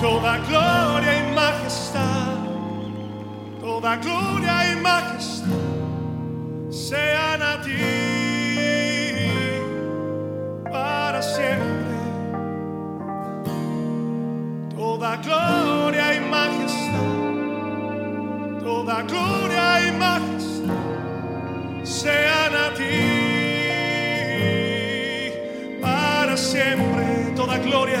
toda gloria y majestad, toda gloria y majestad sean a ti para siempre. Toda gloria y majestad, toda gloria y majestad sean a ti para siempre. Toda gloria,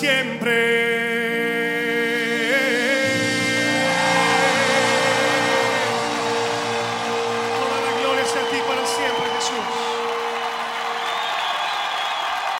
siempre.